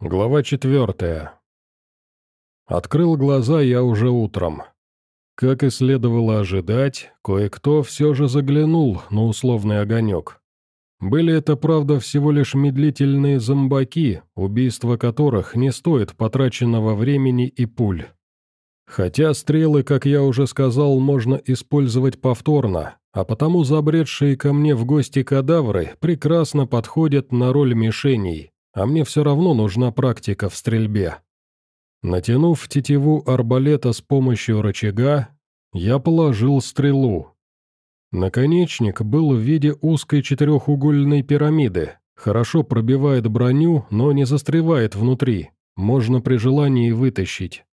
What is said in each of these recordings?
Глава четвертая. Открыл глаза я уже утром. Как и следовало ожидать, кое-кто все же заглянул на условный огонек. Были это, правда, всего лишь медлительные зомбаки, убийство которых не стоит потраченного времени и пуль. Хотя стрелы, как я уже сказал, можно использовать повторно, а потому забредшие ко мне в гости кадавры прекрасно подходят на роль мишеней, а мне все равно нужна практика в стрельбе. Натянув тетиву арбалета с помощью рычага, я положил стрелу. Наконечник был в виде узкой четырехугольной пирамиды, хорошо пробивает броню, но не застревает внутри, можно при желании вытащить.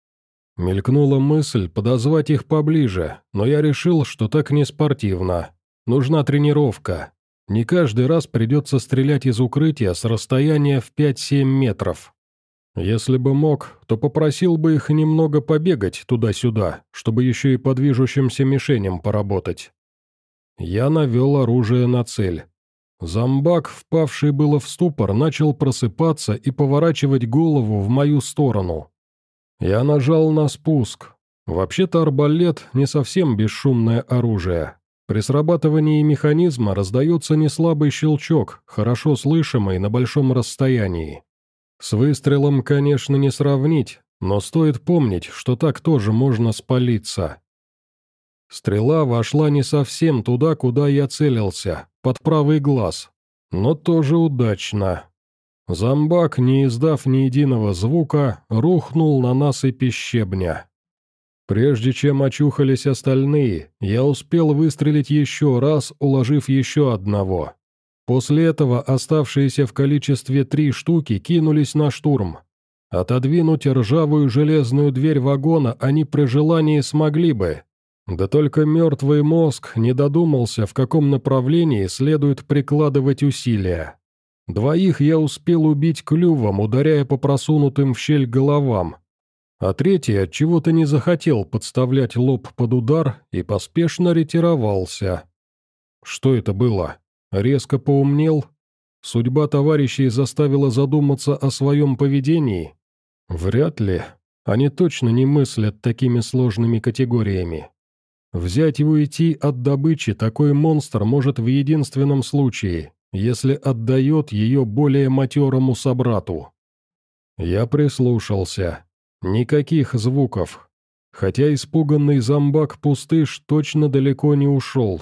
Мелькнула мысль подозвать их поближе, но я решил, что так не спортивно. Нужна тренировка. Не каждый раз придется стрелять из укрытия с расстояния в 5-7 метров. Если бы мог, то попросил бы их немного побегать туда-сюда, чтобы еще и по движущимся мишеням поработать. Я навел оружие на цель. Зомбак, впавший было в ступор, начал просыпаться и поворачивать голову в мою сторону. Я нажал на спуск. Вообще-то арбалет не совсем бесшумное оружие, при срабатывании механизма раздается неслабый щелчок, хорошо слышимый на большом расстоянии. С выстрелом, конечно, не сравнить, но стоит помнить, что так тоже можно спалиться. Стрела вошла не совсем туда, куда я целился, под правый глаз, но тоже удачно. Зомбак, не издав ни единого звука, рухнул на насыпи щебня. Прежде чем очухались остальные, я успел выстрелить еще раз, уложив еще одного. После этого оставшиеся в количестве три штуки кинулись на штурм. Отодвинуть ржавую железную дверь вагона они при желании смогли бы. Да только мертвый мозг не додумался, в каком направлении следует прикладывать усилия. Двоих я успел убить клювом, ударяя по просунутым в щель головам, а третий от чего то не захотел подставлять лоб под удар и поспешно ретировался. Что это было? Резко поумнел? Судьба товарищей заставила задуматься о своем поведении? Вряд ли. Они точно не мыслят такими сложными категориями. Взять и уйти от добычи такой монстр может в единственном случае, если отдает ее более матерому собрату. Я прислушался. Никаких звуков. Хотя испуганный зомбак-пустыш точно далеко не ушел.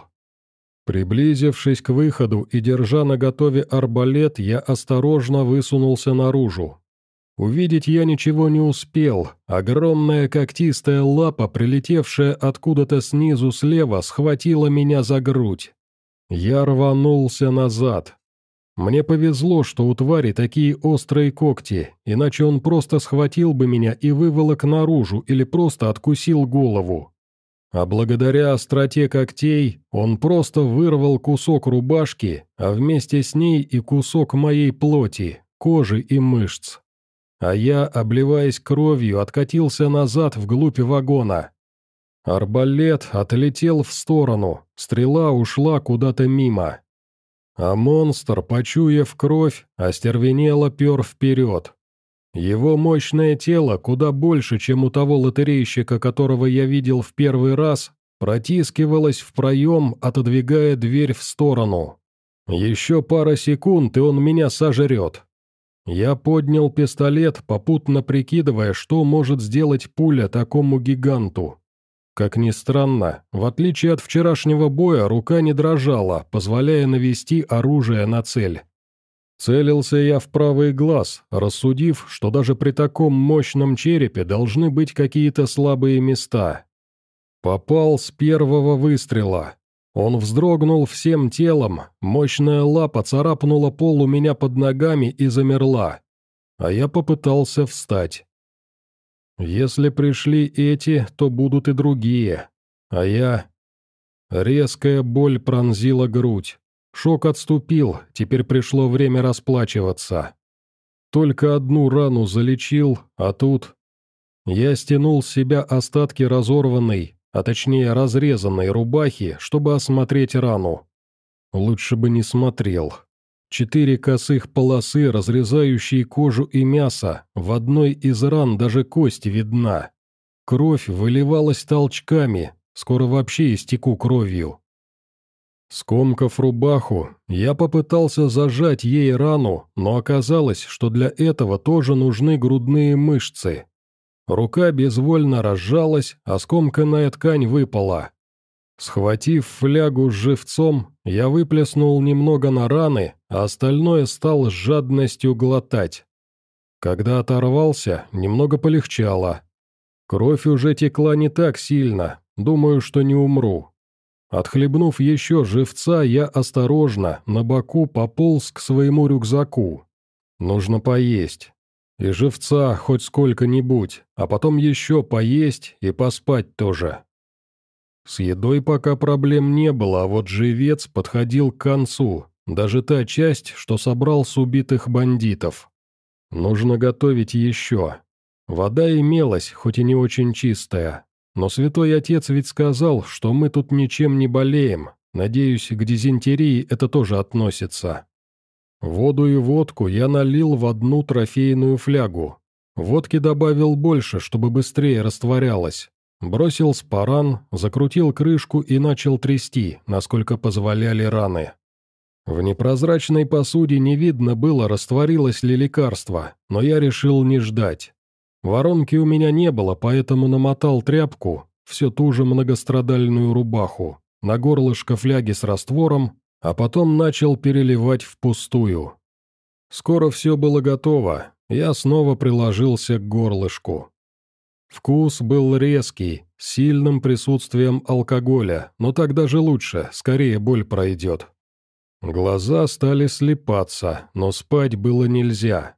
Приблизившись к выходу и держа на готове арбалет, я осторожно высунулся наружу. Увидеть я ничего не успел. Огромная когтистая лапа, прилетевшая откуда-то снизу слева, схватила меня за грудь. Я рванулся назад. Мне повезло, что у твари такие острые когти, иначе он просто схватил бы меня и выволок наружу или просто откусил голову. А благодаря остроте когтей он просто вырвал кусок рубашки, а вместе с ней и кусок моей плоти, кожи и мышц. А я, обливаясь кровью, откатился назад вглубь вагона. Арбалет отлетел в сторону, стрела ушла куда-то мимо. А монстр, почуяв кровь, остервенело пер вперед. Его мощное тело, куда больше, чем у того лотерейщика, которого я видел в первый раз, протискивалось в проем, отодвигая дверь в сторону. Еще пара секунд, и он меня сожрет. Я поднял пистолет, попутно прикидывая, что может сделать пуля такому гиганту. Как ни странно, в отличие от вчерашнего боя, рука не дрожала, позволяя навести оружие на цель. Целился я в правый глаз, рассудив, что даже при таком мощном черепе должны быть какие-то слабые места. Попал с первого выстрела. Он вздрогнул всем телом, мощная лапа царапнула пол у меня под ногами и замерла. А я попытался встать. Если пришли эти, то будут и другие. А я... Резкая боль пронзила грудь. Шок отступил, теперь пришло время расплачиваться. Только одну рану залечил, а тут... Я стянул с себя остатки разорванной, а точнее разрезанной рубахи, чтобы осмотреть рану. Лучше бы не смотрел. Четыре косых полосы, разрезающие кожу и мясо, в одной из ран даже кость видна. Кровь выливалась толчками, скоро вообще истеку кровью. Скомкав рубаху, я попытался зажать ей рану, но оказалось, что для этого тоже нужны грудные мышцы. Рука безвольно разжалась, а скомканная ткань выпала. Схватив флягу с живцом, я выплеснул немного на раны, а остальное стал с жадностью глотать. Когда оторвался, немного полегчало. Кровь уже текла не так сильно, думаю, что не умру. Отхлебнув еще живца, я осторожно, на боку пополз к своему рюкзаку. Нужно поесть. И живца хоть сколько-нибудь, а потом еще поесть и поспать тоже. С едой пока проблем не было, а вот живец подходил к концу, даже та часть, что собрал с убитых бандитов. Нужно готовить еще. Вода имелась, хоть и не очень чистая, но святой отец ведь сказал, что мы тут ничем не болеем. Надеюсь, к дизентерии это тоже относится. Воду и водку я налил в одну трофейную флягу. Водки добавил больше, чтобы быстрее растворялась. Бросил спаран, закрутил крышку и начал трясти, насколько позволяли раны. В непрозрачной посуде не видно было, растворилось ли лекарство, но я решил не ждать. Воронки у меня не было, поэтому намотал тряпку, всю ту же многострадальную рубаху, на горлышко фляги с раствором, а потом начал переливать впустую. Скоро все было готово, я снова приложился к горлышку. Вкус был резкий, с сильным присутствием алкоголя, но так даже лучше, скорее боль пройдет. Глаза стали слепаться, но спать было нельзя.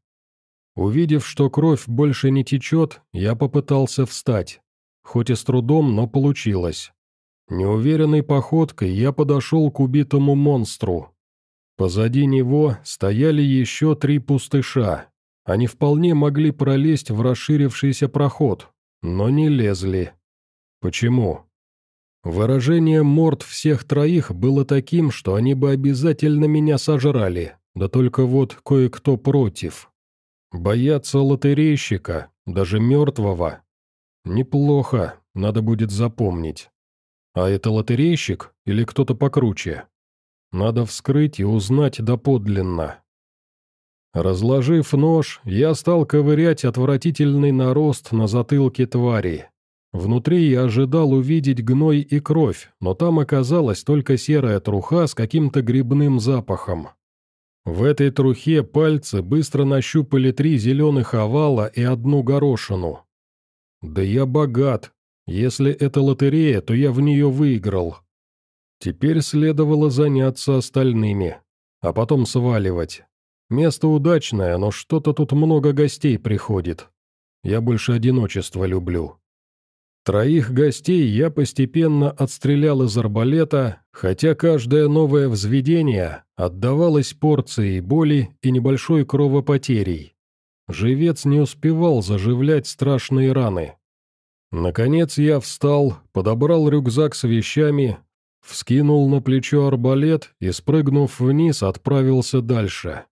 Увидев, что кровь больше не течет, я попытался встать. Хоть и с трудом, но получилось. Неуверенной походкой я подошел к убитому монстру. Позади него стояли еще три пустыша. Они вполне могли пролезть в расширившийся проход, но не лезли. Почему? Выражение морд всех троих было таким, что они бы обязательно меня сожрали, да только вот кое-кто против. Бояться лотерейщика, даже мертвого. Неплохо, надо будет запомнить. А это лотерейщик или кто-то покруче? Надо вскрыть и узнать доподлинно. Разложив нож, я стал ковырять отвратительный нарост на затылке твари. Внутри я ожидал увидеть гной и кровь, но там оказалась только серая труха с каким-то грибным запахом. В этой трухе пальцы быстро нащупали три зеленых овала и одну горошину. Да я богат. Если это лотерея, то я в нее выиграл. Теперь следовало заняться остальными, а потом сваливать. Место удачное, но что-то тут много гостей приходит. Я больше одиночество люблю. Троих гостей я постепенно отстрелял из арбалета, хотя каждое новое взведение отдавалось порцией боли и небольшой кровопотерей. Живец не успевал заживлять страшные раны. Наконец я встал, подобрал рюкзак с вещами, вскинул на плечо арбалет и, спрыгнув вниз, отправился дальше.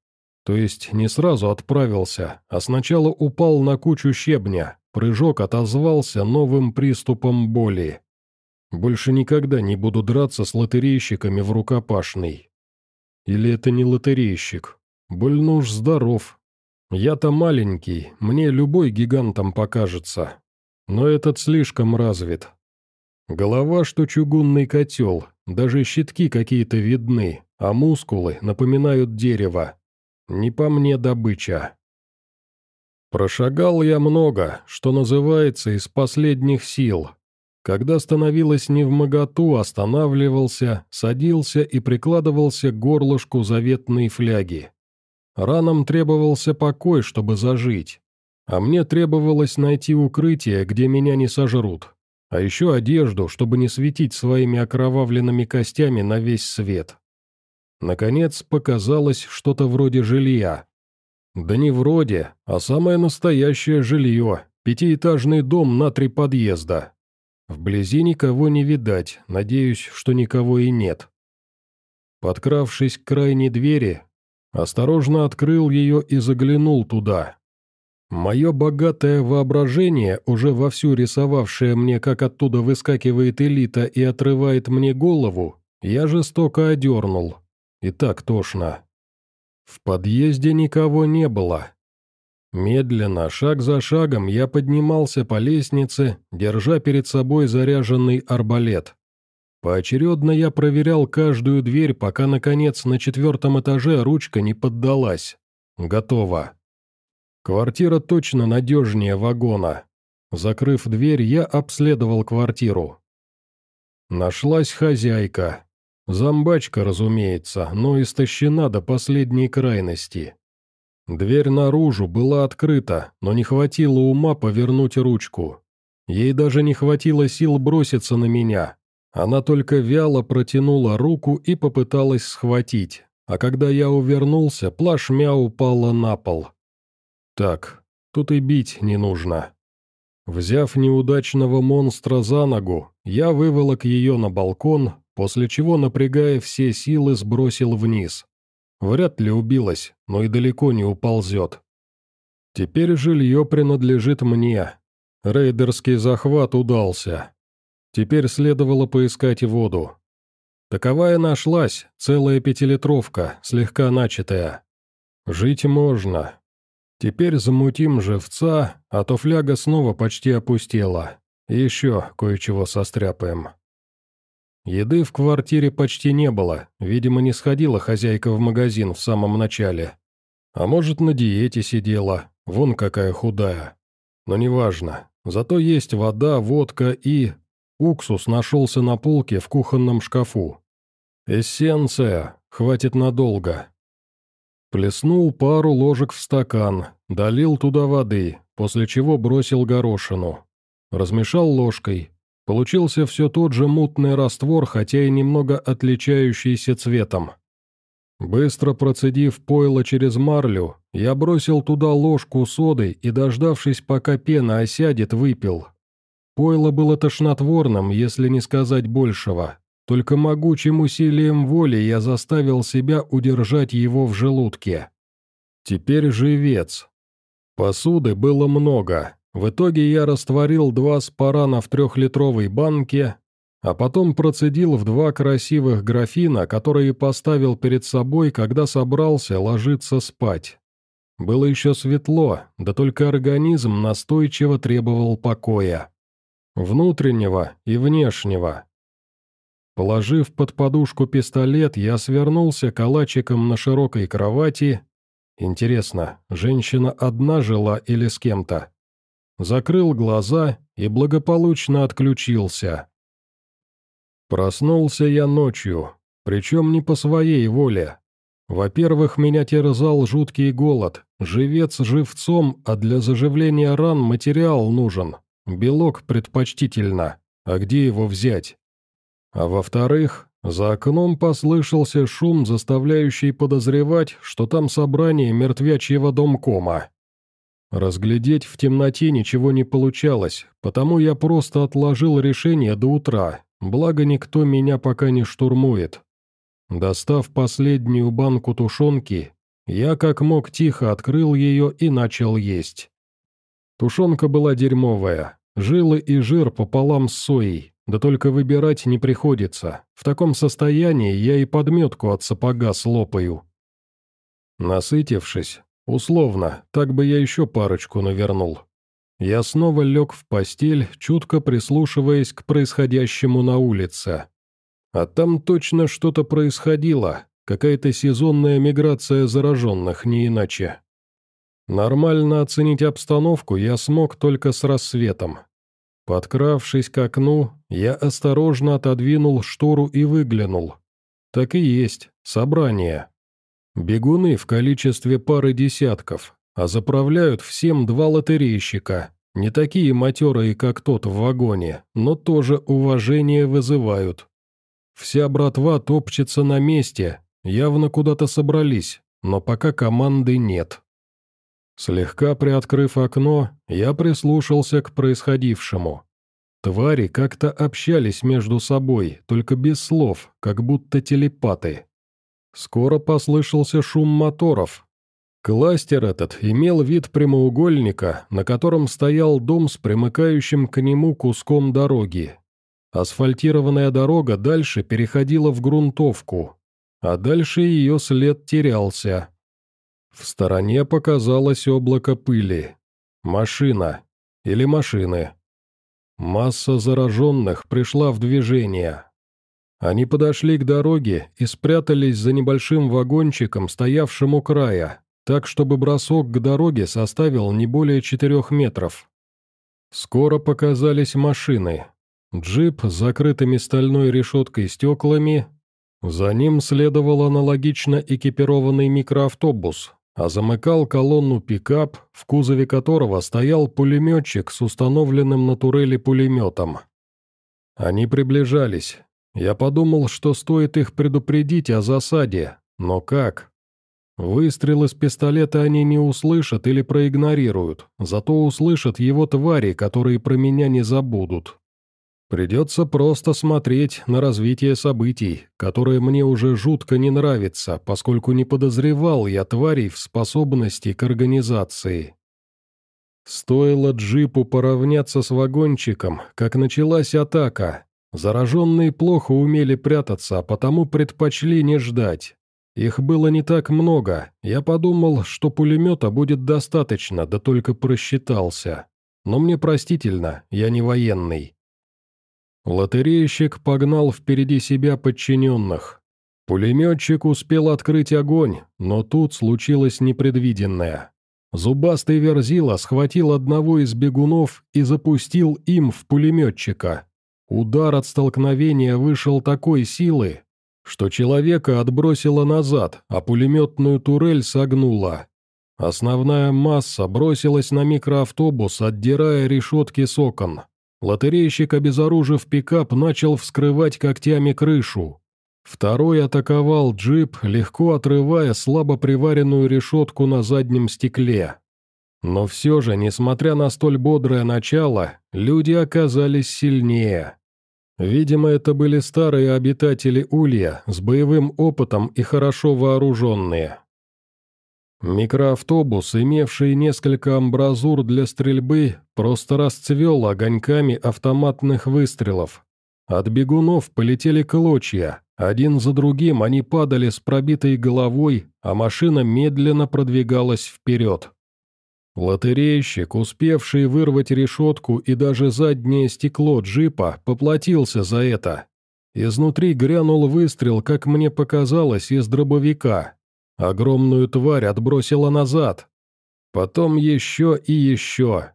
То есть не сразу отправился, а сначала упал на кучу щебня, Прыжок отозвался новым приступом боли. Больше никогда не буду драться с лотерейщиками в рукопашной. Или это не лотерейщик? Больно уж здоров. Я-то маленький, мне любой гигантом покажется. Но этот слишком развит. Голова, что чугунный котел, даже щитки какие-то видны, а мускулы напоминают дерево. Не по мне добыча. Прошагал я много, что называется, из последних сил. Когда становилось не в моготу, останавливался, садился и прикладывался к горлышку заветной фляги. Ранам требовался покой, чтобы зажить. А мне требовалось найти укрытие, где меня не сожрут. А еще одежду, чтобы не светить своими окровавленными костями на весь свет. Наконец показалось что-то вроде жилья, да не вроде, а самое настоящее жилье, пятиэтажный дом на три подъезда. Вблизи никого не видать, надеюсь, что никого и нет. Подкравшись к крайней двери, Осторожно открыл ее и заглянул туда. Мое богатое воображение, уже вовсю рисовавшее мне, как оттуда выскакивает элита и отрывает мне голову, я жестоко одернул. И так тошно. В подъезде никого не было. Медленно, шаг за шагом, я поднимался по лестнице, держа перед собой заряженный арбалет. Поочередно я проверял каждую дверь, пока, наконец, на четвертом этаже ручка не поддалась. Готово. Квартира точно надежнее вагона. Закрыв дверь, я обследовал квартиру. Нашлась хозяйка. Зомбачка, разумеется, но истощена до последней крайности. Дверь наружу была открыта, но не хватило ума повернуть ручку. Ей даже не хватило сил броситься на меня. Она только вяло протянула руку и попыталась схватить, а когда я увернулся, плашмя упала на пол. Так, тут и бить не нужно. Взяв неудачного монстра за ногу, я выволок ее на балкон, после чего, напрягая все силы, сбросил вниз. Вряд ли убилась, но и далеко не уползет. Теперь жилье принадлежит мне. Рейдерский захват удался. Теперь следовало поискать воду. Таковая нашлась, целая пятилитровка, слегка начатая. Жить можно. Теперь замутим живца, а то фляга снова почти опустела. Еще кое-чего состряпаем. Еды в квартире почти не было, видимо, не сходила хозяйка в магазин в самом начале. А может, на диете сидела, вон какая худая. Но неважно, зато есть вода, водка и... Уксус нашелся на полке в кухонном шкафу. Эссенция, хватит надолго. Плеснул пару ложек в стакан, долил туда воды, после чего бросил горошину. Размешал ложкой, Получился все тот же мутный раствор, хотя и немного отличающийся цветом. Быстро процедив пойло через марлю, я бросил туда ложку соды и, дождавшись, пока пена осядет, выпил. Пойло было тошнотворным, если не сказать большего. Только могучим усилием воли я заставил себя удержать его в желудке. Теперь живец. Посуды было много, в итоге я растворил два спарана в трехлитровой банке, а потом процедил в два красивых графина, которые поставил перед собой, когда собрался ложиться спать. Было еще светло, да только организм настойчиво требовал покоя. Внутреннего и внешнего. Положив под подушку пистолет, я свернулся калачиком на широкой кровати. Интересно, женщина одна жила или с кем-то? Закрыл глаза и благополучно отключился. Проснулся я ночью, причем не по своей воле. Во-первых, меня терзал жуткий голод, живец живцом, а для заживления ран материал нужен, белок предпочтительно, а где его взять? А во-вторых, за окном послышался шум, заставляющий подозревать, что там собрание мертвячьего домкома. Разглядеть в темноте ничего не получалось, потому я просто отложил решение до утра, благо никто меня пока не штурмует. Достав последнюю банку тушенки, я как мог тихо открыл ее и начал есть. Тушенка была дерьмовая, жилы и жир пополам с соей, да только выбирать не приходится. В таком состоянии я и подметку от сапога слопаю. Насытившись, Условно, так бы я еще парочку навернул. Я снова лег в постель, чутко прислушиваясь к происходящему на улице. А там точно что-то происходило, какая-то сезонная миграция зараженных, не иначе. Нормально оценить обстановку я смог только с рассветом. Подкравшись к окну, я осторожно отодвинул штору и выглянул. Так и есть, собрание. Бегуны в количестве пары десятков, а заправляют всем два лотерейщика. Не такие матерые, как тот в вагоне, но тоже уважение вызывают. Вся братва топчется на месте, явно куда-то собрались, но пока команды нет. Слегка приоткрыв окно, я прислушался к происходившему. Твари как-то общались между собой, только без слов, как будто телепаты. Скоро послышался шум моторов. Кластер этот имел вид прямоугольника, на котором стоял дом с примыкающим к нему куском дороги. Асфальтированная дорога дальше переходила в грунтовку, а дальше ее след терялся. В стороне показалось облако пыли. Машина. Или машины. Масса зараженных пришла в движение. Они подошли к дороге и спрятались за небольшим вагончиком, стоявшим у края, так чтобы бросок к дороге составил не более четырех метров. Скоро показались машины. Джип с закрытыми стальной решеткой стеклами. За ним следовал аналогично экипированный микроавтобус, а замыкал колонну пикап, в кузове которого стоял пулеметчик с установленным на турели пулеметом. Они приближались. Я подумал, что стоит их предупредить о засаде, но как? Выстрел из пистолета они не услышат или проигнорируют, зато услышат его твари, которые про меня не забудут. Придется просто смотреть на развитие событий, которое мне уже жутко не нравится, поскольку не подозревал я тварей в способности к организации. Стоило джипу поравняться с вагончиком, как началась атака. Зараженные плохо умели прятаться, а потому предпочли не ждать. Их было не так много, я подумал, что пулемета будет достаточно, да только просчитался. Но мне простительно, я не военный. Лотерейщик погнал впереди себя подчиненных. Пулеметчик успел открыть огонь, но тут случилось непредвиденное. Зубастый верзила схватил одного из бегунов и запустил им в пулеметчика. Удар от столкновения вышел такой силы, что человека отбросило назад, а пулеметную турель согнула. Основная масса бросилась на микроавтобус, отдирая решетки с окон. Лотерейщик, обезоружив пикап, начал вскрывать когтями крышу. Второй атаковал джип, легко отрывая слабо приваренную решетку на заднем стекле. Но все же, несмотря на столь бодрое начало, люди оказались сильнее. Видимо, это были старые обитатели Улья с боевым опытом и хорошо вооруженные. Микроавтобус, имевший несколько амбразур для стрельбы, просто расцвел огоньками автоматных выстрелов. От бегунов полетели клочья, один за другим они падали с пробитой головой, а машина медленно продвигалась вперед. Лотерейщик, успевший вырвать решетку и даже заднее стекло джипа, поплатился за это. Изнутри грянул выстрел, как мне показалось, из дробовика. Огромную тварь отбросило назад. Потом еще и еще.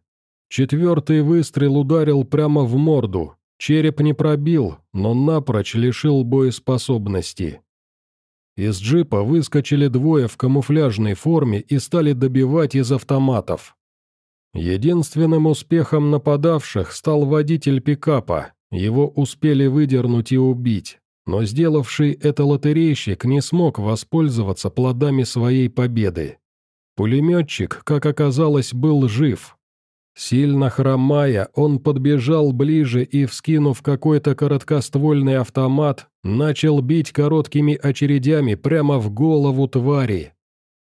Четвертый выстрел ударил прямо в морду. Череп не пробил, но напрочь лишил боеспособности. Из джипа выскочили двое в камуфляжной форме и стали добивать из автоматов. Единственным успехом нападавших стал водитель пикапа, его успели выдернуть и убить но сделавший это лотерейщик не смог воспользоваться плодами своей победы. Пулеметчик, как оказалось, был жив. Сильно хромая, он подбежал ближе и, вскинув какой-то короткоствольный автомат, начал бить короткими очередями прямо в голову твари.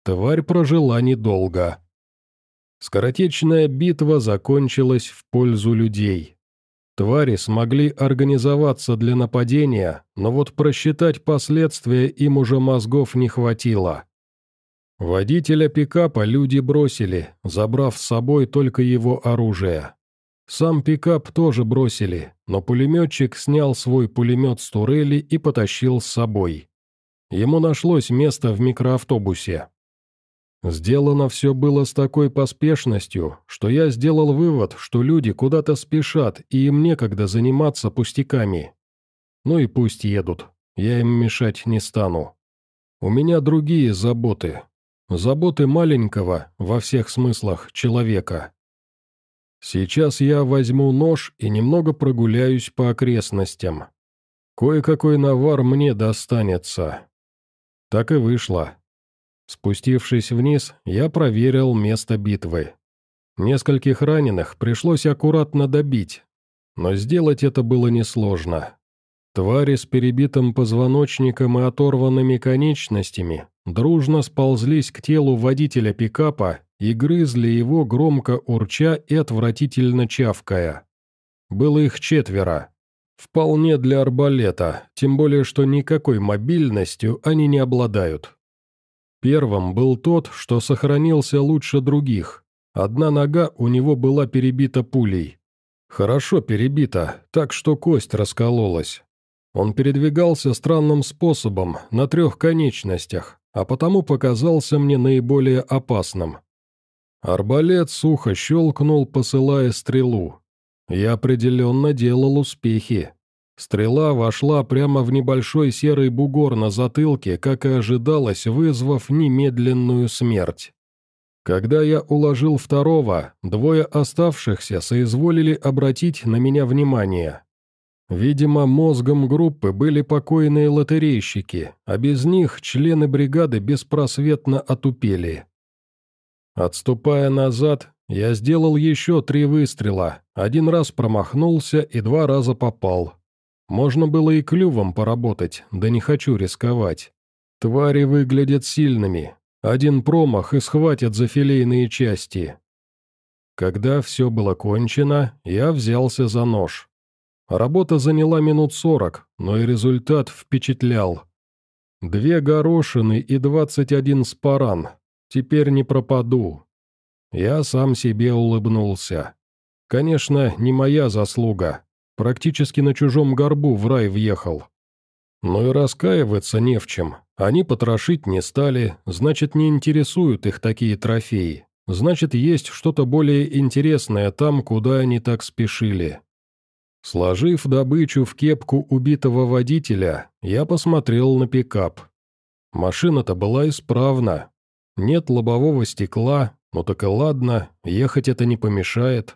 Тварь прожила недолго. Скоротечная битва закончилась в пользу людей. Твари смогли организоваться для нападения, но вот просчитать последствия им уже мозгов не хватило. Водителя пикапа люди бросили, забрав с собой только его оружие. Сам пикап тоже бросили, но пулеметчик снял свой пулемет с турели и потащил с собой. Ему нашлось место в микроавтобусе. Сделано все было с такой поспешностью, что я сделал вывод, что люди куда-то спешат, и им некогда заниматься пустяками. Ну и пусть едут, я им мешать не стану. У меня другие заботы. Заботы маленького, во всех смыслах, человека. Сейчас я возьму нож и немного прогуляюсь по окрестностям. Кое-какой навар мне достанется. Так и вышло. Спустившись вниз, я проверил место битвы. Нескольких раненых пришлось аккуратно добить, но сделать это было несложно. Твари с перебитым позвоночником и оторванными конечностями дружно сползлись к телу водителя пикапа и грызли его громко урча и отвратительно чавкая. Было их четверо. Вполне для арбалета, тем более что никакой мобильностью они не обладают. Первым был тот, что сохранился лучше других. Одна нога у него была перебита пулей. Хорошо перебита, так что кость раскололась. Он передвигался странным способом, на трех конечностях, а потому показался мне наиболее опасным. Арбалет сухо щелкнул, посылая стрелу. Я определенно делал успехи. Стрела вошла прямо в небольшой серый бугор на затылке, как и ожидалось, вызвав немедленную смерть. Когда я уложил второго, двое оставшихся соизволили обратить на меня внимание. Видимо, мозгом группы были покойные лотерейщики, а без них члены бригады беспросветно отупели. Отступая назад, я сделал еще три выстрела, один раз промахнулся и два раза попал. Можно было и клювом поработать, да не хочу рисковать. Твари выглядят сильными, один промах и схватят за филейные части. Когда все было кончено, я взялся за нож. Работа заняла минут сорок, но и результат впечатлял. Две горошины и двадцать один спаран. Теперь не пропаду. Я сам себе улыбнулся. Конечно, не моя заслуга. Практически на чужом горбу в рай въехал. Но и раскаиваться не в чем. Они потрошить не стали, значит, не интересуют их такие трофеи. Значит, есть что-то более интересное там, куда они так спешили. Сложив добычу в кепку убитого водителя, я посмотрел на пикап. Машина-то была исправна. Нет лобового стекла, ну так и ладно, ехать это не помешает.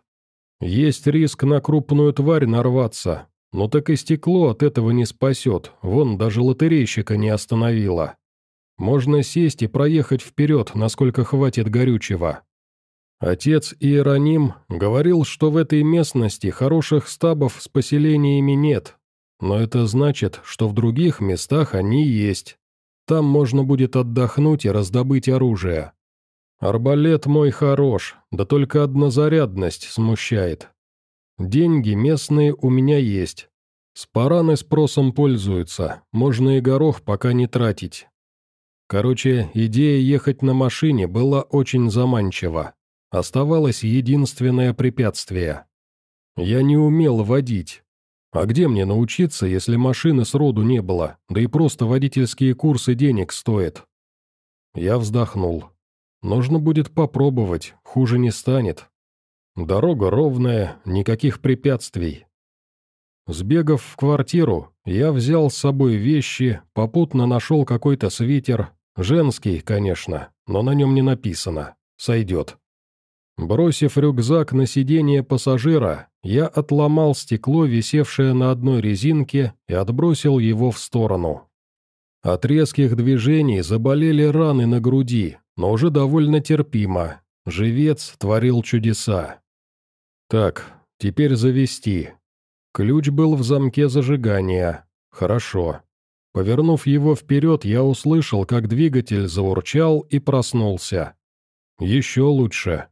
Есть риск на крупную тварь нарваться, ну так и стекло от этого не спасет, вон даже лотерейщика не остановило. Можно сесть и проехать вперед, насколько хватит горючего. Отец Иероним говорил, что в этой местности хороших стабов с поселениями нет, но это значит, что в других местах они есть. Там можно будет отдохнуть и раздобыть оружие. Арбалет мой хорош, да только однозарядность смущает. Деньги местные у меня есть. Спараны спросом пользуются, можно и горох пока не тратить. Короче, идея ехать на машине была очень заманчива. Оставалось единственное препятствие. Я не умел водить. А где мне научиться, если машины сроду не было, да и просто водительские курсы денег стоят? Я вздохнул. Нужно будет попробовать, хуже не станет. Дорога ровная, никаких препятствий. Сбегав в квартиру, я взял с собой вещи, попутно нашел какой-то свитер, женский, конечно, но на нем не написано, сойдет. Бросив рюкзак на сиденье пассажира, я отломал стекло, висевшее на одной резинке, и отбросил его в сторону. От резких движений заболели раны на груди, но уже довольно терпимо. Живец творил чудеса. Так, теперь завести. Ключ был в замке зажигания. Хорошо. Повернув его вперед, я услышал, как двигатель заурчал и проснулся. Еще лучше.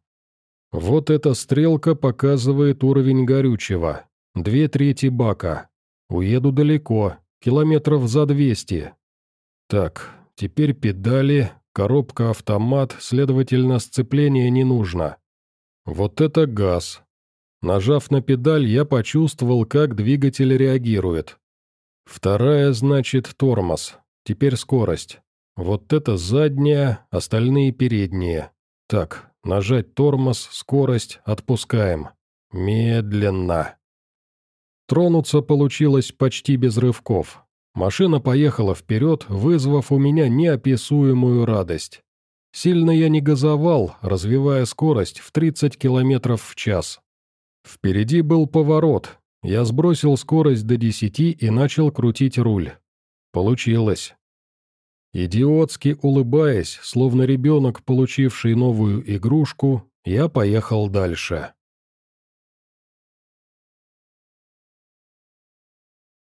Вот эта стрелка показывает уровень горючего. Две трети бака. Уеду далеко, километров за двести. Так, теперь педали, коробка автомат, следовательно, сцепление не нужно. Вот это газ. Нажав на педаль, я почувствовал, как двигатель реагирует. Вторая, значит, тормоз. Теперь скорость. Вот это задняя, остальные передние. Так, Нажать тормоз, скорость, отпускаем. Медленно. Тронуться получилось почти без рывков. Машина поехала вперед, вызвав у меня неописуемую радость. Сильно я не газовал, развивая скорость в 30 км в час. Впереди был поворот. Я сбросил скорость до 10 и начал крутить руль. Получилось. Идиотски улыбаясь, словно ребенок, получивший новую игрушку, я поехал дальше.